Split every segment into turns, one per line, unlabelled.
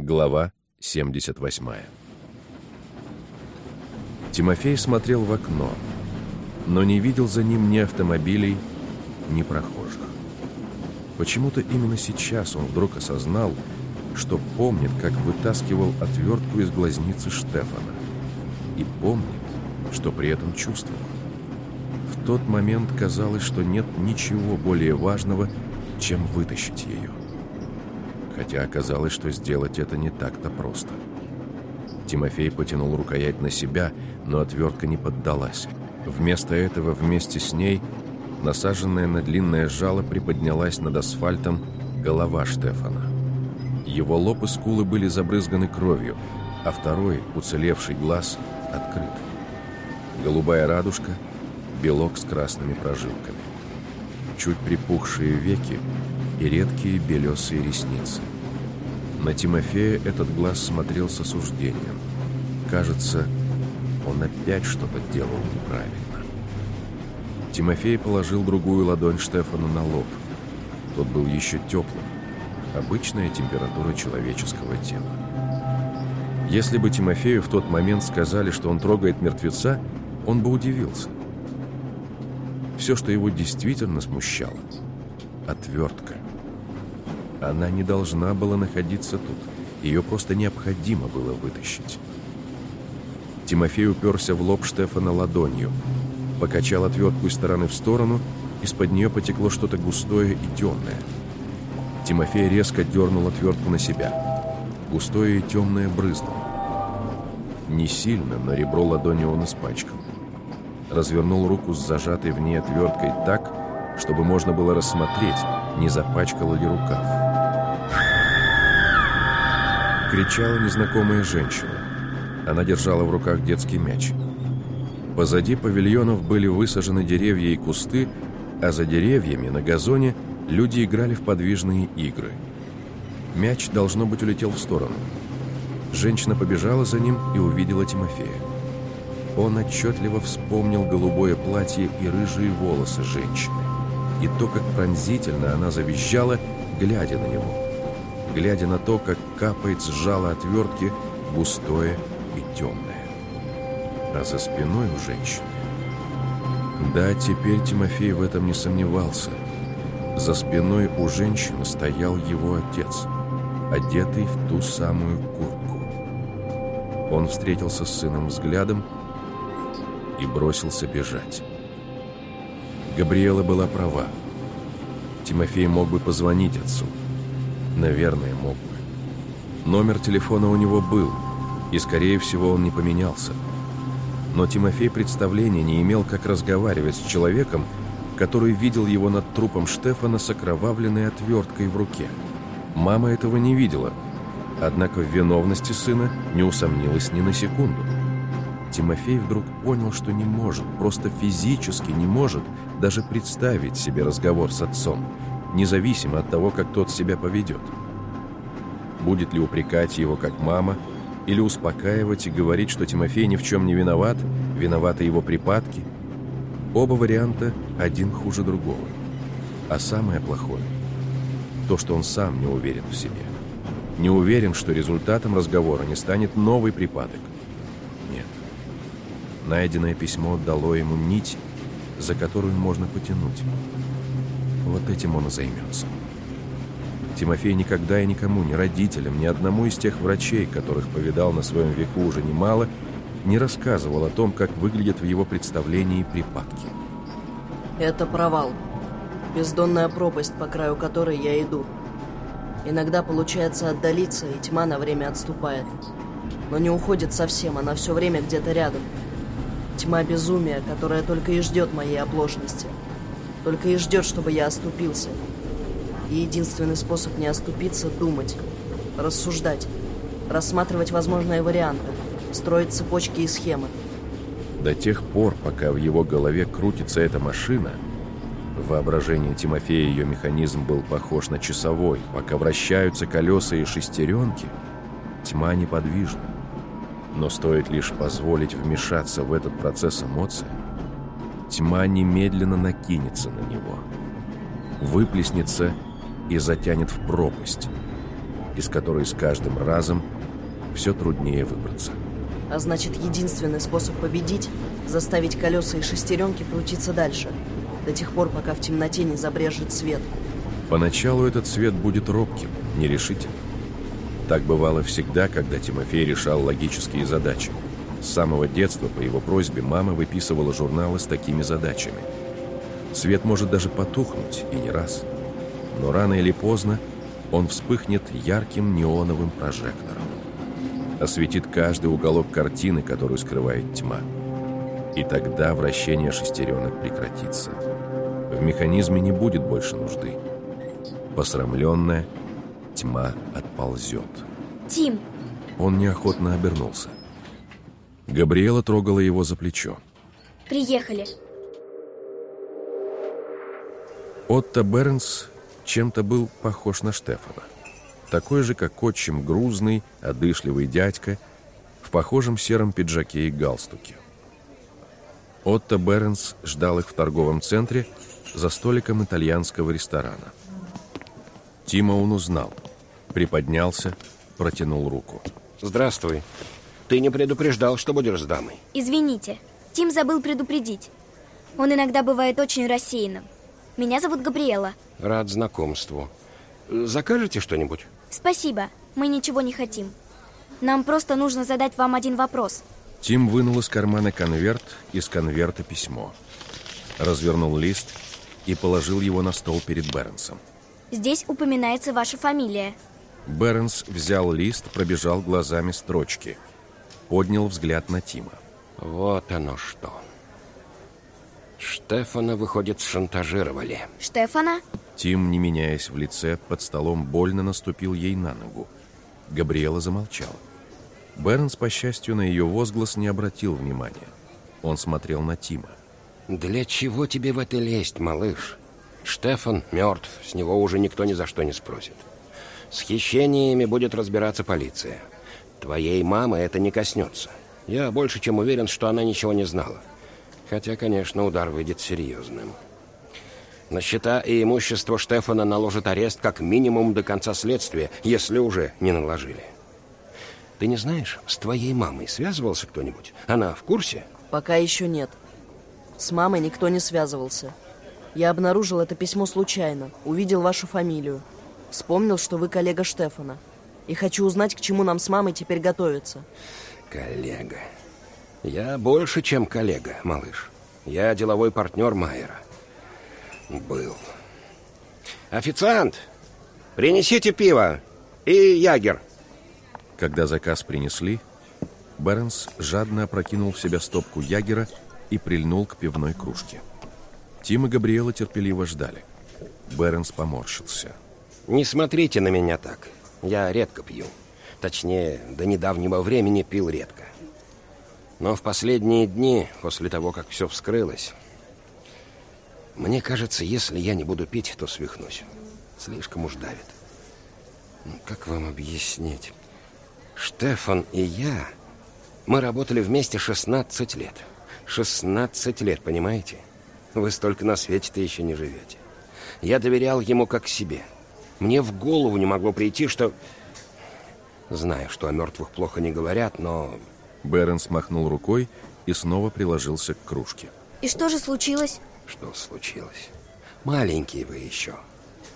Глава 78 Тимофей смотрел в окно, но не видел за ним ни автомобилей, ни прохожих. Почему-то именно сейчас он вдруг осознал, что помнит, как вытаскивал отвертку из глазницы Штефана. И помнит, что при этом чувствовал. В тот момент казалось, что нет ничего более важного, чем вытащить ее. Хотя оказалось, что сделать это не так-то просто. Тимофей потянул рукоять на себя, но отвертка не поддалась. Вместо этого вместе с ней насаженная на длинное жало приподнялась над асфальтом голова Штефана. Его лоб и скулы были забрызганы кровью, а второй, уцелевший глаз, открыт. Голубая радужка, белок с красными прожилками. Чуть припухшие веки и редкие белесые ресницы. На Тимофея этот глаз смотрел с осуждением. Кажется, он опять что-то делал неправильно. Тимофей положил другую ладонь Штефану на лоб. Тот был еще теплым. Обычная температура человеческого тела. Если бы Тимофею в тот момент сказали, что он трогает мертвеца, он бы удивился. Все, что его действительно смущало – отвертка. Она не должна была находиться тут. Ее просто необходимо было вытащить. Тимофей уперся в лоб Штефана ладонью – покачал отвертку из стороны в сторону, из-под нее потекло что-то густое и темное. Тимофей резко дернул отвертку на себя. Густое и темное брызнуло. Не сильно, но ребро ладони он испачкал. Развернул руку с зажатой в ней отверткой так, чтобы можно было рассмотреть, не запачкала ли рукав. Кричала незнакомая женщина. Она держала в руках детский мяч. Позади павильонов были высажены деревья и кусты, а за деревьями на газоне люди играли в подвижные игры. Мяч, должно быть, улетел в сторону. Женщина побежала за ним и увидела Тимофея. Он отчетливо вспомнил голубое платье и рыжие волосы женщины. И то, как пронзительно она завизжала, глядя на него. Глядя на то, как капает с жала отвертки густое и темное а за спиной у женщины. Да, теперь Тимофей в этом не сомневался. За спиной у женщины стоял его отец, одетый в ту самую куртку. Он встретился с сыном взглядом и бросился бежать. Габриэла была права. Тимофей мог бы позвонить отцу. Наверное, мог бы. Номер телефона у него был, и, скорее всего, он не поменялся но Тимофей представления не имел, как разговаривать с человеком, который видел его над трупом Штефана с окровавленной отверткой в руке. Мама этого не видела, однако в виновности сына не усомнилась ни на секунду. Тимофей вдруг понял, что не может, просто физически не может даже представить себе разговор с отцом, независимо от того, как тот себя поведет. Будет ли упрекать его как мама – или успокаивать и говорить, что Тимофей ни в чем не виноват, виноваты его припадки. Оба варианта один хуже другого. А самое плохое – то, что он сам не уверен в себе. Не уверен, что результатом разговора не станет новый припадок. Нет. Найденное письмо дало ему нить, за которую можно потянуть. Вот этим он и займется. Тимофей никогда и никому, ни родителям, ни одному из тех врачей, которых повидал на своем веку уже немало, не рассказывал о том, как выглядят в его представлении припадки.
Это провал. Бездонная пропасть, по краю которой я иду. Иногда получается отдалиться, и тьма на время отступает. Но не уходит совсем, она все время где-то рядом. Тьма безумия, которая только и ждет моей оплошности. Только и ждет, чтобы я оступился. И единственный способ не оступиться – думать, рассуждать, рассматривать возможные варианты, строить цепочки и схемы.
До тех пор, пока в его голове крутится эта машина, в воображении Тимофея ее механизм был похож на часовой, пока вращаются колеса и шестеренки, тьма неподвижна. Но стоит лишь позволить вмешаться в этот процесс эмоций, тьма немедленно накинется на него, выплеснется и затянет в пропасть. из которой с каждым разом все труднее выбраться.
А значит, единственный способ победить — заставить колеса и шестеренки крутиться дальше, до тех пор, пока в темноте не забрежет свет.
Поначалу этот свет будет робким, нерешительным. Так бывало всегда, когда Тимофей решал логические задачи. С самого детства по его просьбе мама выписывала журналы с такими задачами. Свет может даже потухнуть, и не раз. Но рано или поздно он вспыхнет ярким неоновым прожектором. Осветит каждый уголок картины, которую скрывает тьма. И тогда вращение шестеренок прекратится. В механизме не будет больше нужды. Посрамленная тьма отползет.
Тим!
Он неохотно обернулся. Габриэла трогала его за плечо.
Приехали.
Отто Бернс чем-то был похож на Штефана. Такой же, как отчим, грузный, одышливый дядька в похожем сером пиджаке и галстуке. Отто Бернс ждал их в торговом центре за столиком итальянского ресторана. Тима он узнал, приподнялся, протянул руку.
Здравствуй. Ты не предупреждал, что будешь с дамой.
Извините, Тим забыл предупредить. Он иногда бывает очень рассеянным. Меня зовут Габриэла.
Рад знакомству. Закажете что-нибудь?
Спасибо, мы ничего не хотим. Нам просто нужно задать вам один вопрос.
Тим вынул из кармана конверт, из конверта письмо. Развернул лист и положил его на стол перед Бернсом.
Здесь упоминается ваша фамилия.
Бернс взял лист, пробежал глазами строчки. Поднял взгляд на Тима.
Вот оно что. Штефана, выходит, шантажировали.
Штефана?
Тим, не меняясь в лице, под столом больно наступил ей на ногу. Габриэла замолчала. Бернс, по счастью, на ее возглас не обратил внимания. Он смотрел на Тима.
Для чего тебе в это лезть, малыш? Штефан мертв, с него уже никто ни за что не спросит. С хищениями будет разбираться полиция. Твоей мамы это не коснется. Я больше чем уверен, что она ничего не знала. Хотя, конечно, удар выйдет серьезным. На счета и имущество Штефана наложат арест как минимум до конца следствия, если уже не наложили. Ты не знаешь, с твоей мамой связывался кто-нибудь? Она в курсе?
Пока еще нет. С мамой никто не связывался. Я обнаружил это письмо случайно, увидел вашу фамилию. Вспомнил, что вы коллега Штефана. И хочу узнать, к чему нам с мамой теперь готовиться.
Коллега. Я больше, чем коллега, малыш. Я деловой партнер Майера. Был. Официант, принесите пиво и ягер.
Когда заказ принесли, Бернс жадно опрокинул в себя стопку ягера и прильнул к пивной кружке. Тим и Габриэла терпеливо ждали. Бернс поморщился.
Не смотрите на меня так. Я редко пью. Точнее, до недавнего времени пил редко. Но в последние дни, после того, как все вскрылось, мне кажется, если я не буду пить, то свихнусь. Слишком уж давит. Ну, как вам объяснить? Штефан и я, мы работали вместе 16 лет. 16 лет, понимаете? Вы столько на свете-то еще не живете. Я доверял ему как себе. Мне в голову не могло прийти, что... Знаю, что о мертвых плохо не говорят, но...
Бернс махнул рукой и снова приложился к кружке.
И что же случилось?
Что случилось? Маленький вы еще.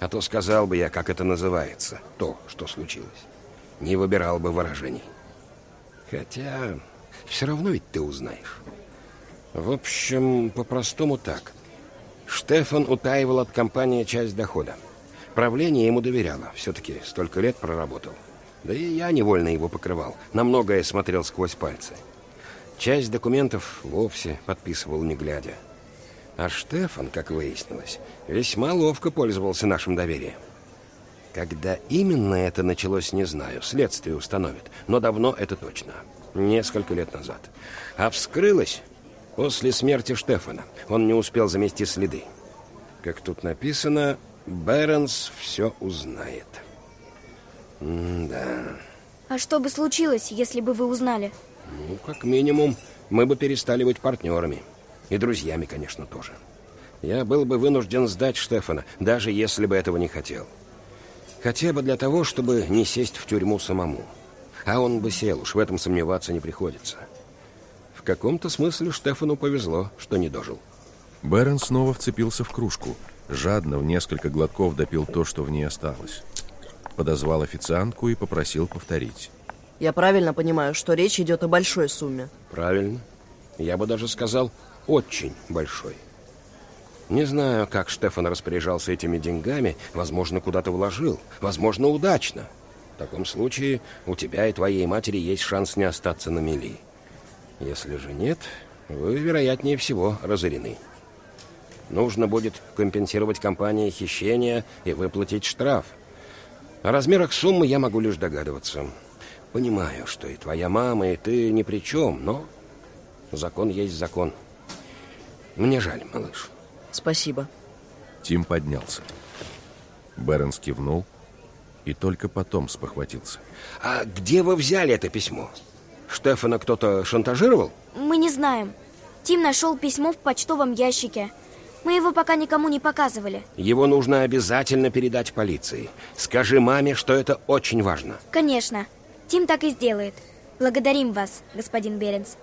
А то сказал бы я, как это называется, то, что случилось. Не выбирал бы выражений. Хотя, все равно ведь ты узнаешь. В общем, по-простому так. Штефан утаивал от компании часть дохода. Правление ему доверяло. Все-таки столько лет проработал. Да и я невольно его покрывал. На многое смотрел сквозь пальцы. Часть документов вовсе подписывал не глядя. А Штефан, как выяснилось, весьма ловко пользовался нашим доверием. Когда именно это началось, не знаю. Следствие установит. Но давно это точно. Несколько лет назад. А вскрылось После смерти Штефана он не успел замести следы. Как тут написано, Бернс все узнает. М да.
А что бы случилось, если бы вы узнали?
Ну, как минимум, мы бы перестали быть партнерами. И друзьями, конечно, тоже. Я был бы вынужден сдать Штефана, даже если бы этого не хотел. Хотя бы для того, чтобы не сесть в тюрьму самому. А он бы сел, уж в этом сомневаться не приходится. В каком-то смысле Штефану повезло, что не дожил.
Бэрон снова вцепился в кружку, жадно в несколько глотков допил то, что в ней осталось. Подозвал официантку и попросил повторить.
Я правильно понимаю, что речь идет о большой сумме?
Правильно. Я бы даже сказал, очень большой. Не знаю, как Штефан распоряжался этими деньгами, возможно, куда-то вложил, возможно, удачно. В таком случае у тебя и твоей матери есть шанс не остаться на мели. Если же нет, вы, вероятнее всего, разорены. Нужно будет компенсировать компании хищения и выплатить штраф. О размерах суммы я могу лишь догадываться. Понимаю, что и твоя мама, и ты ни при чем, но закон есть закон. Мне жаль, малыш.
Спасибо.
Тим поднялся. Бернс кивнул и только потом спохватился.
А где вы взяли это письмо? Штефана кто-то шантажировал?
Мы не знаем. Тим нашел письмо в почтовом ящике. Мы его пока никому не показывали.
Его нужно обязательно передать полиции. Скажи маме, что это очень важно.
Конечно. Тим так и сделает. Благодарим вас, господин Беренс.